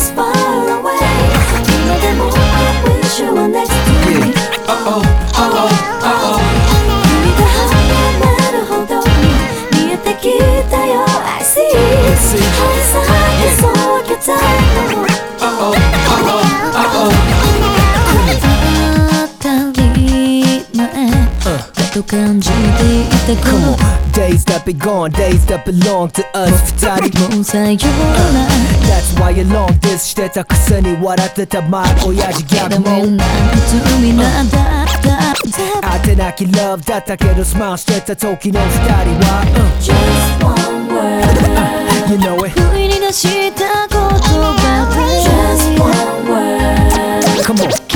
is far away. More and more, I wish you were next to me. Uh oh, uh oh, uh oh. 君が離れるほどに見えてきたよ。I see. 春先そうけたの。Uh oh, uh oh, uh oh. と感じていた Come on, days that be gone, days that belong to us 二人もさようなら That's why you long this してたくせに笑ってたまあ親父ギャグもダメな罪なんだった当てなき love だったけどスマイルしてた時の二人は、 Just one word うん You know it 不意に出した言葉で Just one word Come on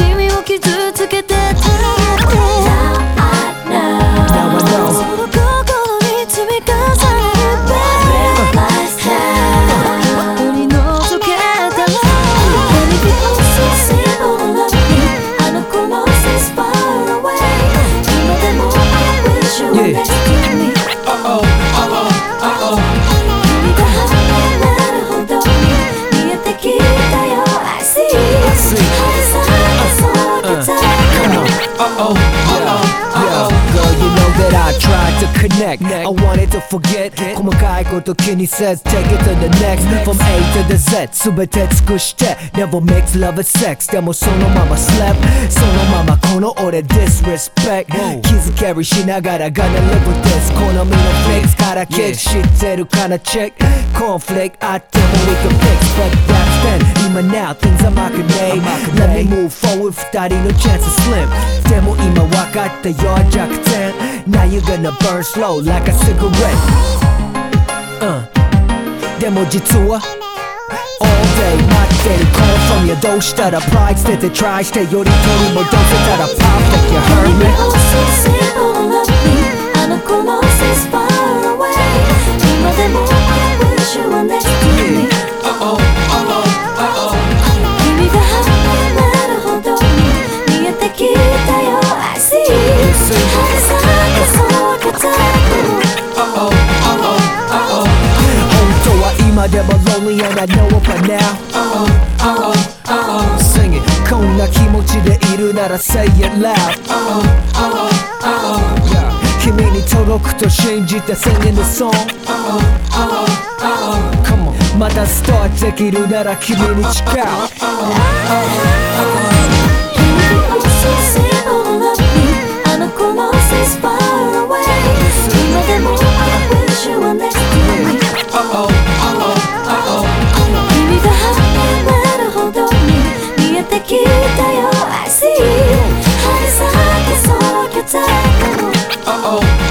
た Yo, girl, you know that I tried to connect. I wanted to forget. 細かいこと気にせず take it to the next. From A to the Z. すべて尽くして Never mix love and sex. でもそのまま slap. all that disrespect. Gotta live with this. Corner 코너미 no gotta kick kinda check. Conflict I tell me we can fix. But that's then. even now things I'm mocking name let me move forward 다리 no chance to slip. demo 이마 와갔다 여자 같은 now you're gonna burn slow like a cigarette. Uh. Demo 지투어 day not try stay I pop like you heard me. ら Say it loud 君に届くと信じて宣言のソンまたスタートできるなら君に誓う。You are so oh.